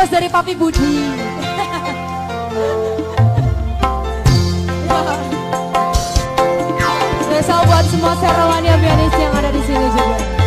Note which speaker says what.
Speaker 1: request dari Papi Budi. Spesial buat semua serawannya pianis yang ada di sini juga.